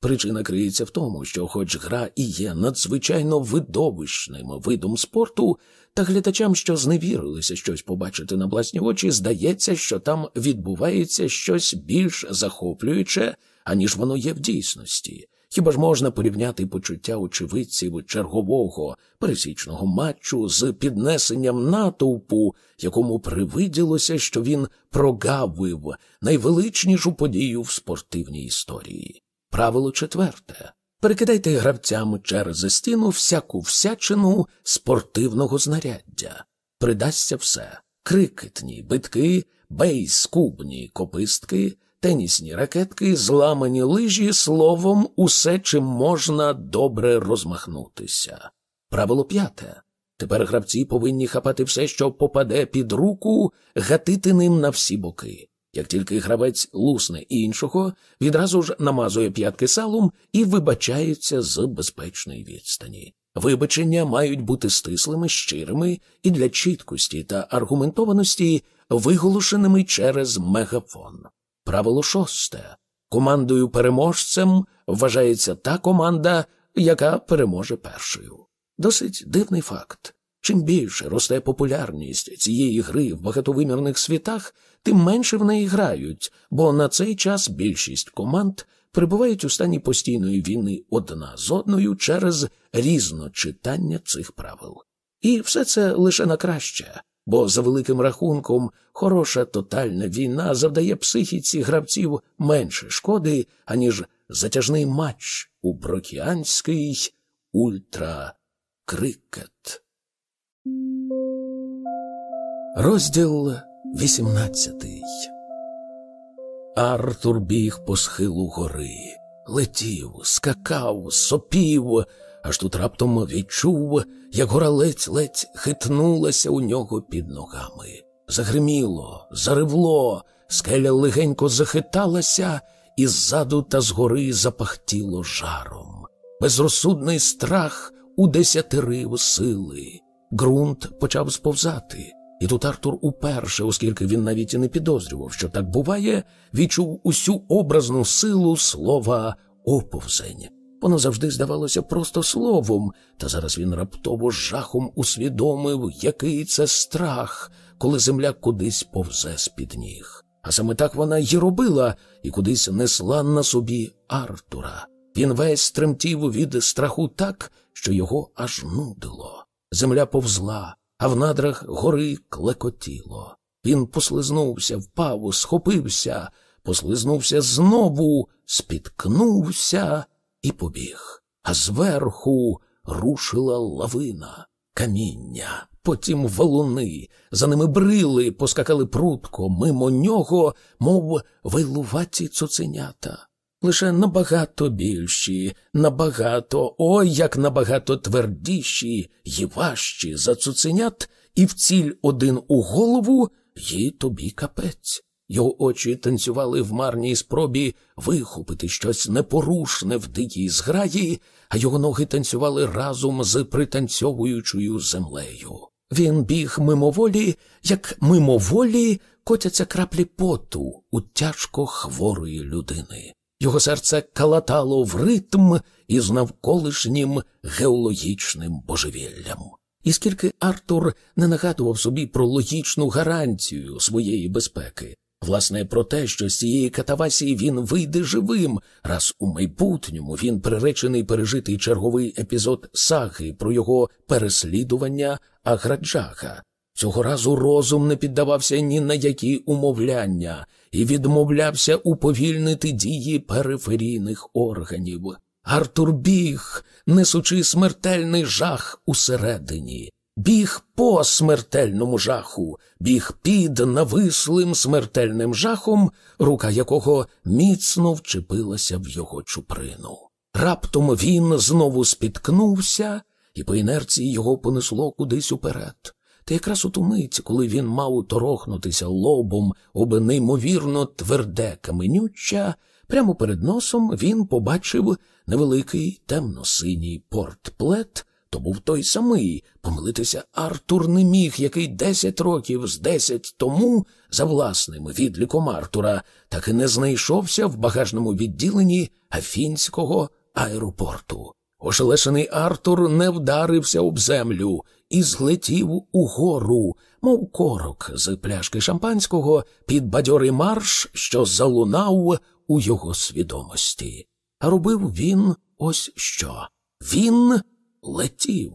Причина криється в тому, що, хоч гра і є надзвичайно видовищним видом спорту, та глядачам, що зневірилися щось побачити на власні очі, здається, що там відбувається щось більш захоплююче, аніж воно є в дійсності. Хіба ж можна порівняти почуття очевидців чергового пересічного матчу з піднесенням натовпу, якому привиділося, що він прогавив найвеличнішу подію в спортивній історії? Правило четверте. Перекидайте гравцям через стіну всяку всячину спортивного знаряддя. Придасться все крикетні, битки, бейс, кубні, копистки, тенісні ракетки, зламані лижі, словом, усе, чим можна добре розмахнутися. Правило п'яте. Тепер гравці повинні хапати все, що попаде під руку, гатити ним на всі боки. Як тільки гравець лусне іншого, відразу ж намазує п'ятки салом і вибачається з безпечної відстані. Вибачення мають бути стислими, щирими і для чіткості та аргументованості виголошеними через мегафон. Правило шосте. Командою переможцем вважається та команда, яка переможе першою. Досить дивний факт. Чим більше росте популярність цієї гри в багатовимірних світах, тим менше в неї грають, бо на цей час більшість команд перебувають у стані постійної війни одна з одною через різночитання цих правил. І все це лише на краще, бо за великим рахунком хороша тотальна війна завдає психіці гравців менше шкоди, аніж затяжний матч у брокіанський ультракрикет. Розділ вісімнадцятий Артур біг по схилу гори, летів, скакав, сопів, аж тут раптом відчув, як гора ледь-ледь хитнулася у нього під ногами. Загриміло, заривло, скеля легенько захиталася, і ззаду та згори запахтіло жаром. Безрозсудний страх удесятерив сили. Ґрунт почав сповзати. І тут Артур уперше, оскільки він навіть і не підозрював, що так буває, відчув усю образну силу слова оповзень. Воно завжди здавалося просто словом, та зараз він раптово жахом усвідомив, який це страх, коли земля кудись повзе з-під ніг. А саме так вона й робила і кудись несла на собі Артура. Він весь тремтів від страху так, що його аж нудило. Земля повзла а в надрах гори клекотіло. Він послизнувся, впав, схопився, послизнувся знову, спіткнувся і побіг. А зверху рушила лавина, каміння, потім валуни, за ними брили, поскакали прутко, мимо нього, мов вайлуваті цуценята лише набагато більші, набагато, ой, як набагато твердіші й важчі за цуценят, і в ціль один у голову їй тобі капець. Його очі танцювали в марній спробі вихопити щось непорушне в дикій зграї, а його ноги танцювали разом з пританцьовуючою землею. Він біг мимоволі, як мимоволі котяться краплі поту у тяжко хворої людини. Його серце калатало в ритм із навколишнім геологічним божевіллям. І скільки Артур не нагадував собі про логічну гарантію своєї безпеки, власне, про те, що з цієї катавасії він вийде живим, раз у майбутньому він приречений пережити черговий епізод саги про його переслідування Аграджаха. Цього разу розум не піддавався ні на які умовляння і відмовлявся уповільнити дії периферійних органів. Артур біг, несучи смертельний жах усередині, біг по смертельному жаху, біг під навислим смертельним жахом, рука якого міцно вчепилася в його чуприну. Раптом він знову спіткнувся, і по інерції його понесло кудись уперед. Та якраз у ту мить, коли він мав торохнутися лобом об неймовірно тверде каменюча, прямо перед носом він побачив невеликий темно-синій портплет то був той самий. Помилитися Артур не міг, який десять років з десять тому, за власним відліком Артура, так і не знайшовся в багажному відділенні Афінського аеропорту. Ошелешений Артур не вдарився об землю і злетів угору, мов корок з пляшки шампанського під бадьорий марш, що залунав у його свідомості. А робив він ось що. Він летів.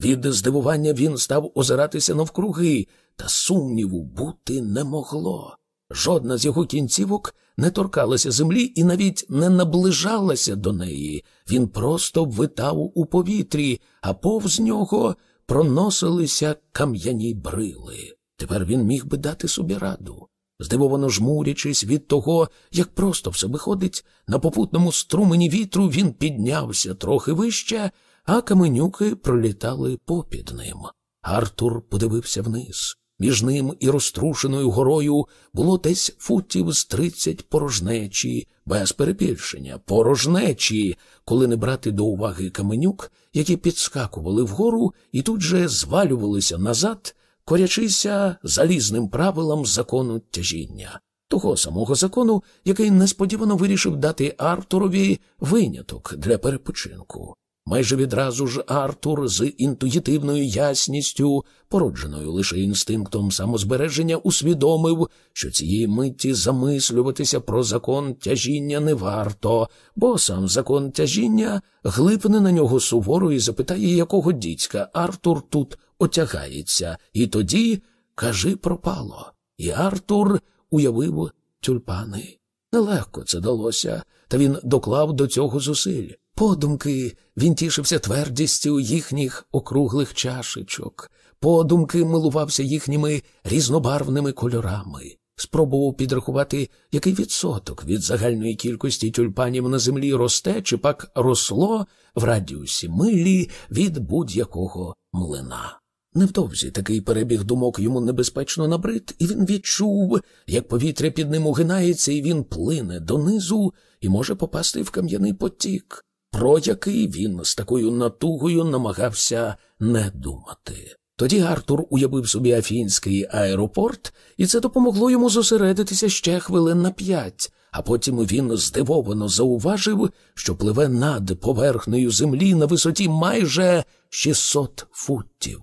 Від здивування він став озиратися навкруги, та сумніву бути не могло. Жодна з його кінцівок не торкалася землі і навіть не наближалася до неї. Він просто витав у повітрі, а повз нього проносилися кам'яні брили. Тепер він міг би дати собі раду. Здивовано жмурячись від того, як просто все виходить, на попутному струмені вітру він піднявся трохи вище, а каменюки пролітали попід ним. Артур подивився вниз. Між ним і розтрушеною горою було десь футів з тридцять порожнечі, без перебільшення, порожнечі, коли не брати до уваги каменюк, які підскакували вгору і тут же звалювалися назад, корячися залізним правилам закону тяжіння, того самого закону, який несподівано вирішив дати Артурові виняток для перепочинку. Майже відразу ж Артур з інтуїтивною ясністю, породженою лише інстинктом самозбереження, усвідомив, що цієї митті замислюватися про закон тяжіння не варто, бо сам закон тяжіння глипне на нього суворо і запитає, якого дідька Артур тут отягається, і тоді кажи пропало. І Артур уявив тюльпани. Нелегко це далося, та він доклав до цього зусиль. Подумки він тішився твердістю їхніх округлих чашечок, подумки милувався їхніми різнобарвними кольорами, спробував підрахувати, який відсоток від загальної кількості тюльпанів на землі росте чи пак росло в радіусі милі від будь-якого млина. Невдовзі такий перебіг думок йому небезпечно набрид, і він відчув, як повітря під ним угинається, і він плине донизу і може попасти в кам'яний потік про який він з такою натугою намагався не думати. Тоді Артур уявив собі Афінський аеропорт, і це допомогло йому зосередитися ще хвилин на п'ять, а потім він здивовано зауважив, що пливе над поверхнею землі на висоті майже 600 футів.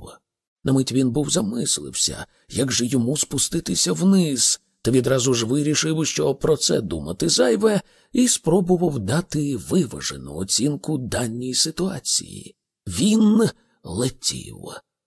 На мить він був замислився, як же йому спуститися вниз, та відразу ж вирішив, що про це думати зайве, і спробував дати виважену оцінку даній ситуації. Він летів.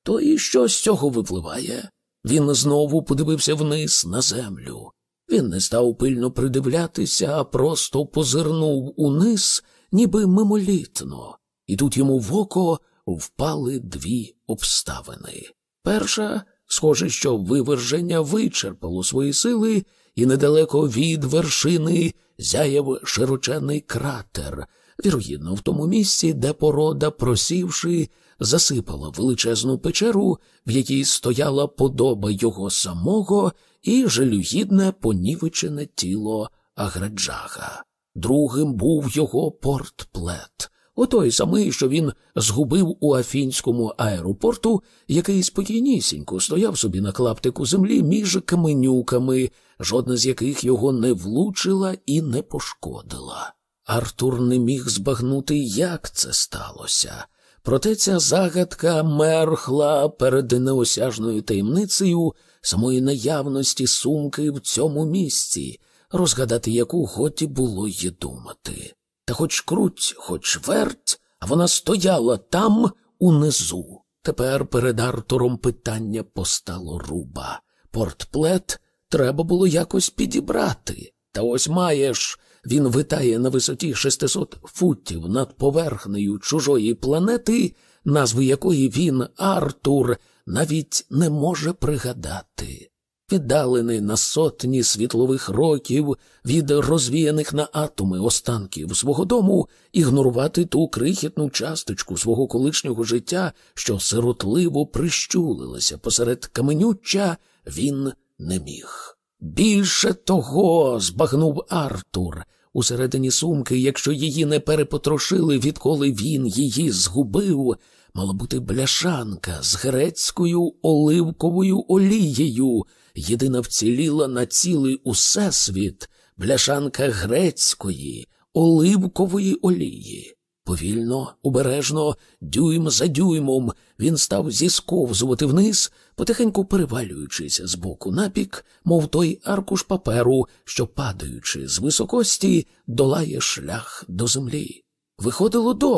То і що з цього випливає? Він знову подивився вниз на землю. Він не став пильно придивлятися, а просто позирнув униз, ніби мимолітно, і тут йому в око впали дві обставини. Перша Схоже, що виверження вичерпало свої сили, і недалеко від вершини зяяв широчений кратер, вірогідно, в тому місці, де порода, просівши, засипала величезну печеру, в якій стояла подоба його самого і жалюгідне понівечене тіло Аграджага. Другим був його портплет, Отой самий, що він згубив у афінському аеропорту, який спокійнісінько стояв собі на клаптику землі між каменюками, жодна з яких його не влучила і не пошкодила. Артур не міг збагнути, як це сталося. Проте ця загадка мерхла перед неосяжною таємницею самої наявності сумки в цьому місці, розгадати яку годі було й думати. Та хоч круть, хоч верть, а вона стояла там унизу. Тепер перед Артуром питання постало руба. Портплет треба було якось підібрати. Та ось маєш, він витає на висоті 600 футів над поверхнею чужої планети, назви якої він, Артур, навіть не може пригадати віддалений на сотні світлових років від розвіяних на атоми останків свого дому, ігнорувати ту крихітну часточку свого колишнього життя, що сиротливо прищулилася посеред каменюча, він не міг. Більше того, збагнув Артур. Усередині сумки, якщо її не перепотрошили, відколи він її згубив, мала бути бляшанка з грецькою оливковою олією, єдина вціліла на цілий усесвіт бляшанка грецької оливкової олії. Повільно, обережно, дюйм за дюймом, він став зісковзувати вниз, потихеньку перевалюючись з боку напік, мов той аркуш паперу, що, падаючи з високості, долає шлях до землі. Виходило добре.